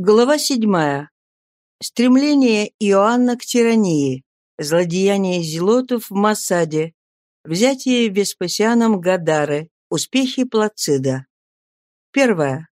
Глава седьмая. Стремление Иоанна к тирании. Злодеяние зелотов в Массаде. Взятие Веспасианом Гадары. Успехи Плацида. Первое.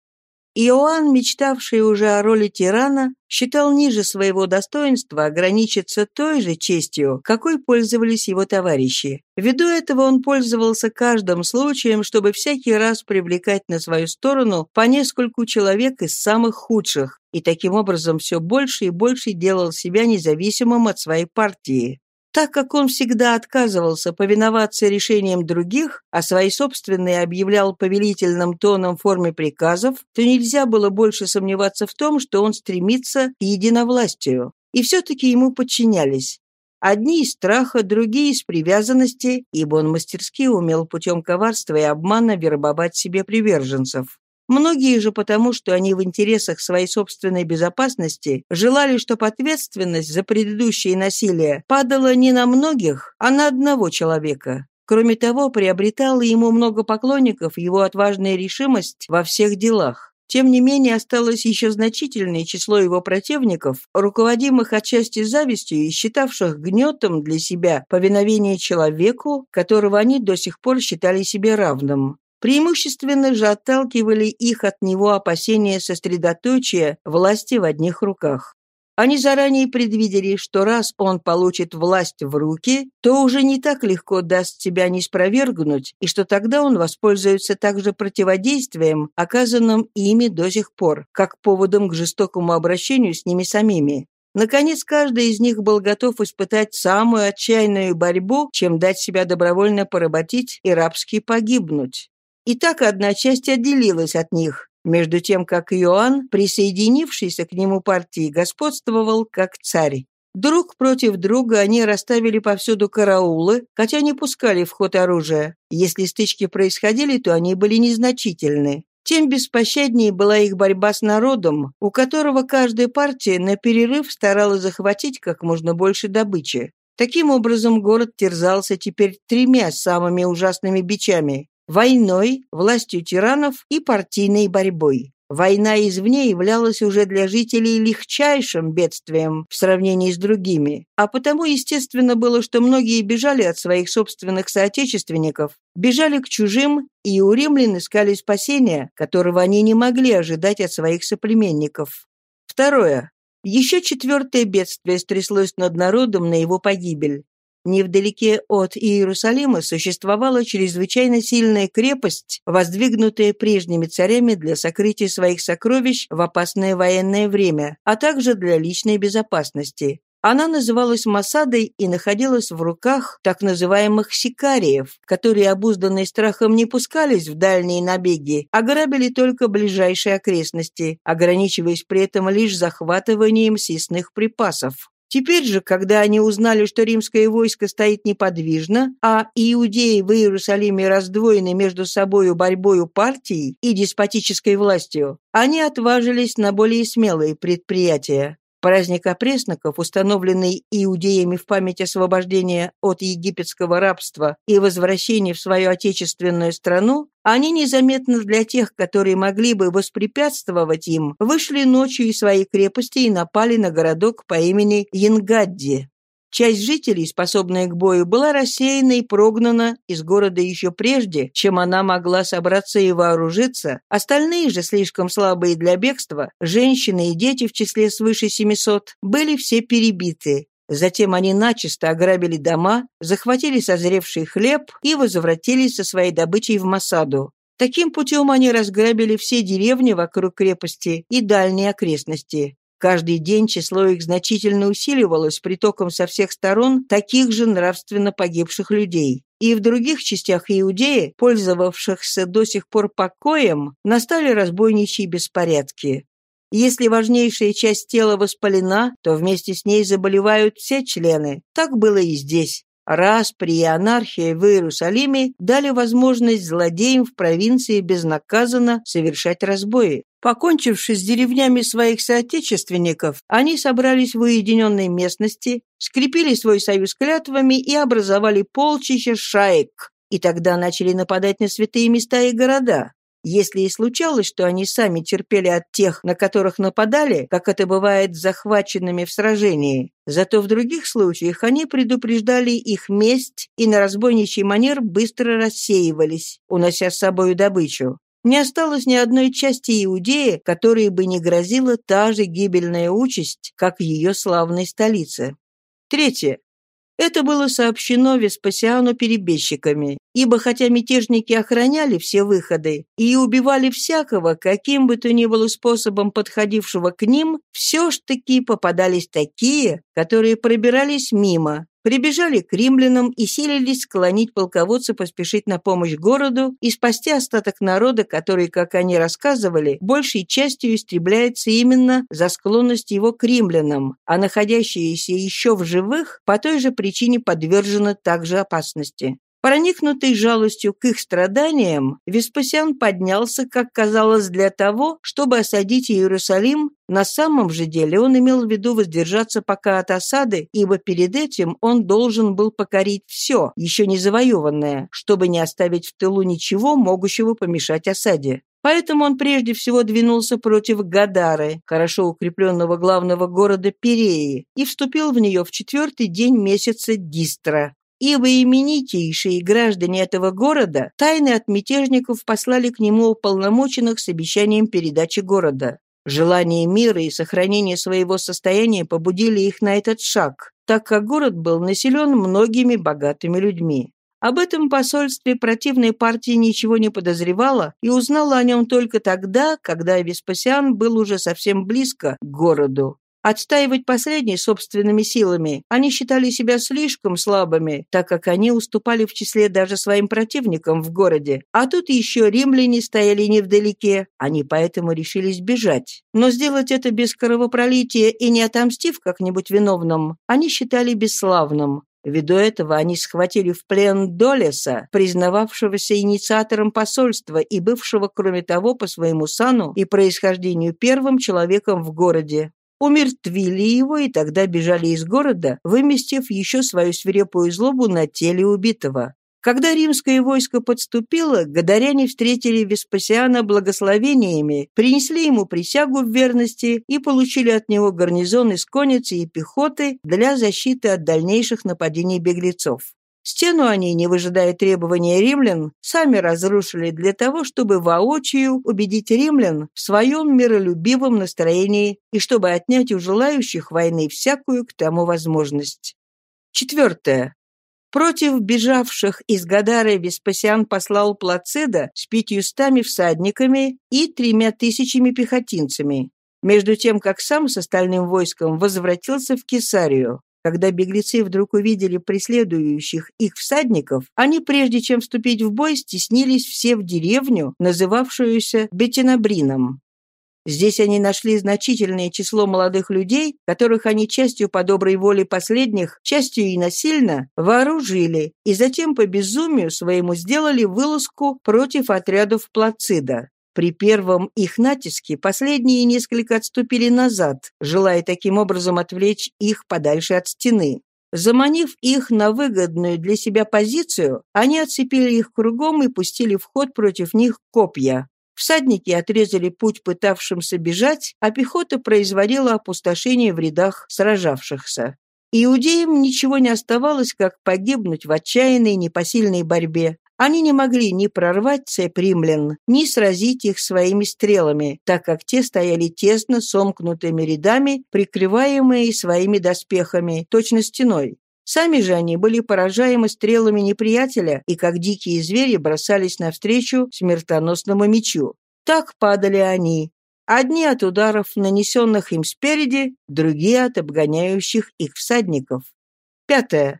Иоанн, мечтавший уже о роли тирана, считал ниже своего достоинства ограничиться той же честью, какой пользовались его товарищи. Ввиду этого он пользовался каждым случаем, чтобы всякий раз привлекать на свою сторону по нескольку человек из самых худших, и таким образом все больше и больше делал себя независимым от своей партии. Так как он всегда отказывался повиноваться решениям других, а свои собственные объявлял повелительным тоном в форме приказов, то нельзя было больше сомневаться в том, что он стремится к единовластию. И все-таки ему подчинялись. Одни из страха, другие из привязанности, ибо он мастерски умел путем коварства и обмана вербовать себе приверженцев. Многие же потому, что они в интересах своей собственной безопасности желали, чтобы ответственность за предыдущее насилие падала не на многих, а на одного человека. Кроме того, приобретала ему много поклонников его отважная решимость во всех делах. Тем не менее, осталось еще значительное число его противников, руководимых отчасти завистью и считавших гнетом для себя повиновение человеку, которого они до сих пор считали себе равным. Преимущественно же отталкивали их от него опасения сосредоточия власти в одних руках. Они заранее предвидели, что раз он получит власть в руки, то уже не так легко даст себя не спровергнуть, и что тогда он воспользуется также противодействием, оказанным ими до сих пор, как поводом к жестокому обращению с ними самими. Наконец, каждый из них был готов испытать самую отчаянную борьбу, чем дать себя добровольно поработить и рабски погибнуть. И так одна часть отделилась от них, между тем как Иоанн, присоединившийся к нему партии, господствовал как царь. Друг против друга они расставили повсюду караулы, хотя не пускали в ход оружие. Если стычки происходили, то они были незначительны. Тем беспощаднее была их борьба с народом, у которого каждая партия на перерыв старалась захватить как можно больше добычи. Таким образом, город терзался теперь тремя самыми ужасными бичами войной, властью тиранов и партийной борьбой. Война извне являлась уже для жителей легчайшим бедствием в сравнении с другими, а потому естественно было, что многие бежали от своих собственных соотечественников, бежали к чужим, и у римлян искали спасения, которого они не могли ожидать от своих соплеменников. Второе. Еще четвертое бедствие стряслось над народом на его погибель. Невдалеке от Иерусалима существовала чрезвычайно сильная крепость, воздвигнутая прежними царями для сокрытия своих сокровищ в опасное военное время, а также для личной безопасности. Она называлась Масадой и находилась в руках так называемых сикариев, которые, обузданные страхом, не пускались в дальние набеги, а грабили только ближайшие окрестности, ограничиваясь при этом лишь захватыванием съестных припасов. Теперь же, когда они узнали, что римское войско стоит неподвижно, а иудеи в Иерусалиме раздвоены между собою борьбою партий и деспотической властью, они отважились на более смелые предприятия. Праздник опресноков, установленный иудеями в память освобождения от египетского рабства и возвращения в свою отечественную страну, они незаметно для тех, которые могли бы воспрепятствовать им, вышли ночью из своей крепости и напали на городок по имени Янгадди. Часть жителей, способная к бою, была рассеяна и прогнана из города еще прежде, чем она могла собраться и вооружиться. Остальные же, слишком слабые для бегства, женщины и дети в числе свыше 700, были все перебиты. Затем они начисто ограбили дома, захватили созревший хлеб и возвратились со своей добычей в Масаду. Таким путем они разграбили все деревни вокруг крепости и дальние окрестности. Каждый день число их значительно усиливалось притоком со всех сторон таких же нравственно погибших людей. И в других частях Иудеи, пользовавшихся до сих пор покоем, настали разбойничьи беспорядки. Если важнейшая часть тела воспалена, то вместе с ней заболевают все члены. Так было и здесь. Распри и анархия в Иерусалиме дали возможность злодеям в провинции безнаказанно совершать разбои. Покончивши с деревнями своих соотечественников, они собрались в уединенной местности, скрепили свой союз клятвами и образовали полчища шаек, и тогда начали нападать на святые места и города. Если и случалось, что они сами терпели от тех, на которых нападали, как это бывает с захваченными в сражении, зато в других случаях они предупреждали их месть и на разбойничий манер быстро рассеивались, унося с собою добычу. Не осталось ни одной части Иудеи, которой бы не грозила та же гибельная участь, как ее славной столице. Третье. Это было сообщено Веспасиану перебежчиками, ибо хотя мятежники охраняли все выходы и убивали всякого, каким бы то ни было способом подходившего к ним, все ж таки попадались такие, которые пробирались мимо, прибежали к римлянам и силились склонить полководца поспешить на помощь городу и спасти остаток народа, который, как они рассказывали, большей частью истребляется именно за склонность его к римлянам, а находящиеся еще в живых по той же причине подвержены также опасности. Проникнутый жалостью к их страданиям, Веспасиан поднялся, как казалось, для того, чтобы осадить Иерусалим. На самом же деле он имел в виду воздержаться пока от осады, ибо перед этим он должен был покорить все, еще не завоеванное, чтобы не оставить в тылу ничего, могущего помешать осаде. Поэтому он прежде всего двинулся против Гадары, хорошо укрепленного главного города Переи, и вступил в нее в четвертый день месяца Дистра ибо именитейшие граждане этого города тайны от мятежников послали к нему уполномоченных с обещанием передачи города. Желание мира и сохранение своего состояния побудили их на этот шаг, так как город был населен многими богатыми людьми. Об этом посольстве противной партии ничего не подозревала и узнала о нем только тогда, когда Веспасиан был уже совсем близко к городу. Отстаивать последние собственными силами они считали себя слишком слабыми, так как они уступали в числе даже своим противникам в городе. А тут еще римляне стояли невдалеке, они поэтому решились бежать. Но сделать это без кровопролития и не отомстив как-нибудь виновным, они считали бесславным. Ввиду этого они схватили в плен Долеса, признававшегося инициатором посольства и бывшего, кроме того, по своему сану и происхождению первым человеком в городе умертвили его и тогда бежали из города, выместив еще свою свирепую злобу на теле убитого. Когда римское войско подступило, гадаряне встретили Веспасиана благословениями, принесли ему присягу в верности и получили от него гарнизон из конницы и пехоты для защиты от дальнейших нападений беглецов. Стену они, не выжидая требования римлян, сами разрушили для того, чтобы воочию убедить римлян в своем миролюбивом настроении и чтобы отнять у желающих войны всякую к тому возможность. Четвертое. Против бежавших из Гадары Веспасиан послал Плацида с пятьюстами всадниками и тремя тысячами пехотинцами, между тем, как сам с остальным войском возвратился в Кесарию. Когда беглецы вдруг увидели преследующих их всадников, они, прежде чем вступить в бой, стеснились все в деревню, называвшуюся Бетинабрином. Здесь они нашли значительное число молодых людей, которых они частью по доброй воле последних, частью и насильно вооружили, и затем по безумию своему сделали вылазку против отрядов Плацида. При первом их натиске последние несколько отступили назад, желая таким образом отвлечь их подальше от стены. Заманив их на выгодную для себя позицию, они отцепили их кругом и пустили в ход против них копья. Всадники отрезали путь пытавшимся бежать, а пехота производила опустошение в рядах сражавшихся. Иудеям ничего не оставалось, как погибнуть в отчаянной непосильной борьбе. Они не могли ни прорвать цепь римлян, ни сразить их своими стрелами, так как те стояли тесно сомкнутыми рядами, прикрываемые своими доспехами, точно стеной. Сами же они были поражаемы стрелами неприятеля и, как дикие звери, бросались навстречу смертоносному мечу. Так падали они. Одни от ударов, нанесенных им спереди, другие от обгоняющих их всадников. Пятое.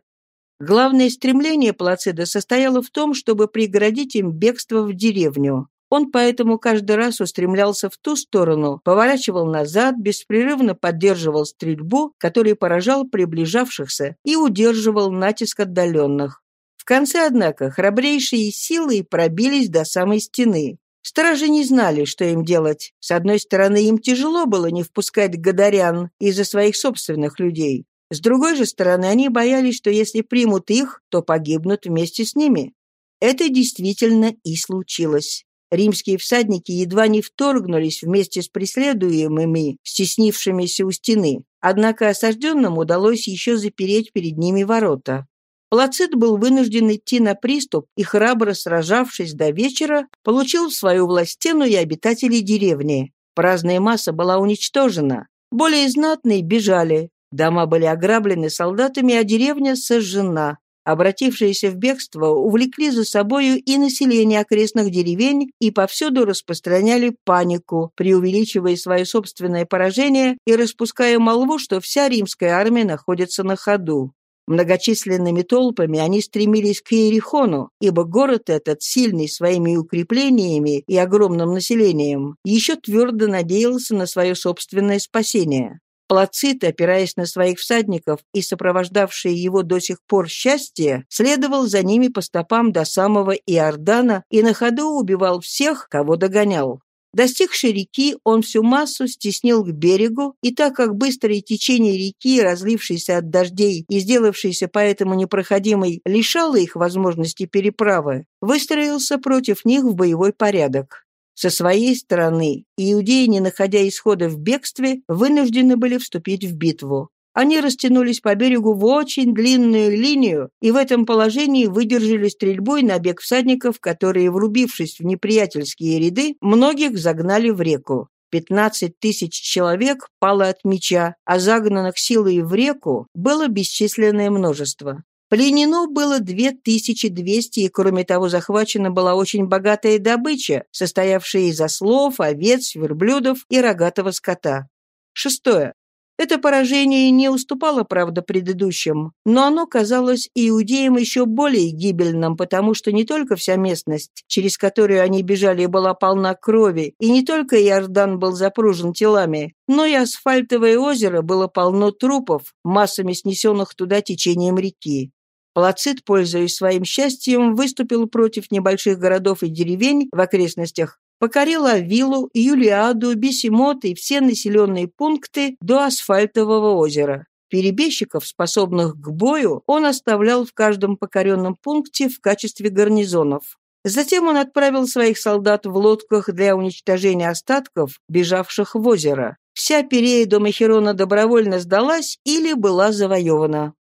Главное стремление Плацида состояло в том, чтобы преградить им бегство в деревню. Он поэтому каждый раз устремлялся в ту сторону, поворачивал назад, беспрерывно поддерживал стрельбу, который поражал приближавшихся, и удерживал натиск отдаленных. В конце, однако, храбрейшие силы пробились до самой стены. Стражи не знали, что им делать. С одной стороны, им тяжело было не впускать гадарян из-за своих собственных людей. С другой же стороны, они боялись, что если примут их, то погибнут вместе с ними. Это действительно и случилось. римские всадники едва не вторгнулись вместе с преследуемыми, стеснившимися у стены. Однако осажденным удалось еще запереть перед ними ворота. Плацид был вынужден идти на приступ и, храбро сражавшись до вечера, получил в свою власть стену и обитателей деревни. Праздная масса была уничтожена. Более знатные бежали. Дома были ограблены солдатами, а деревня сожжена. Обратившиеся в бегство увлекли за собою и население окрестных деревень и повсюду распространяли панику, преувеличивая свое собственное поражение и распуская молву, что вся римская армия находится на ходу. Многочисленными толпами они стремились к Иерихону, ибо город этот, сильный своими укреплениями и огромным населением, еще твердо надеялся на свое собственное спасение. Плацит, опираясь на своих всадников и сопровождавшие его до сих пор счастье, следовал за ними по стопам до самого Иордана и на ходу убивал всех, кого догонял. Достигший реки, он всю массу стеснил к берегу, и так как быстрое течение реки, разлившееся от дождей и сделавшееся поэтому непроходимой, лишало их возможности переправы, выстроился против них в боевой порядок. Со своей стороны, иудеи, не находя исхода в бегстве, вынуждены были вступить в битву. Они растянулись по берегу в очень длинную линию и в этом положении выдержали стрельбой набег всадников, которые, врубившись в неприятельские ряды, многих загнали в реку. 15 тысяч человек пало от меча, а загнанных силой в реку было бесчисленное множество. Пленено было 2200, и кроме того захвачена была очень богатая добыча, состоявшая из ослов, овец, верблюдов и рогатого скота. Шестое. Это поражение не уступало, правда, предыдущим, но оно казалось иудеям еще более гибельным, потому что не только вся местность, через которую они бежали, была полна крови, и не только Иордан был запружен телами, но и асфальтовое озеро было полно трупов, массами снесенных туда течением реки. Плацит, пользуясь своим счастьем, выступил против небольших городов и деревень в окрестностях, покорил Авилу, Юлиаду, Бесемот и все населенные пункты до Асфальтового озера. Перебежчиков, способных к бою, он оставлял в каждом покоренном пункте в качестве гарнизонов. Затем он отправил своих солдат в лодках для уничтожения остатков, бежавших в озеро. Вся Перея до Махерона добровольно сдалась или была завоевана.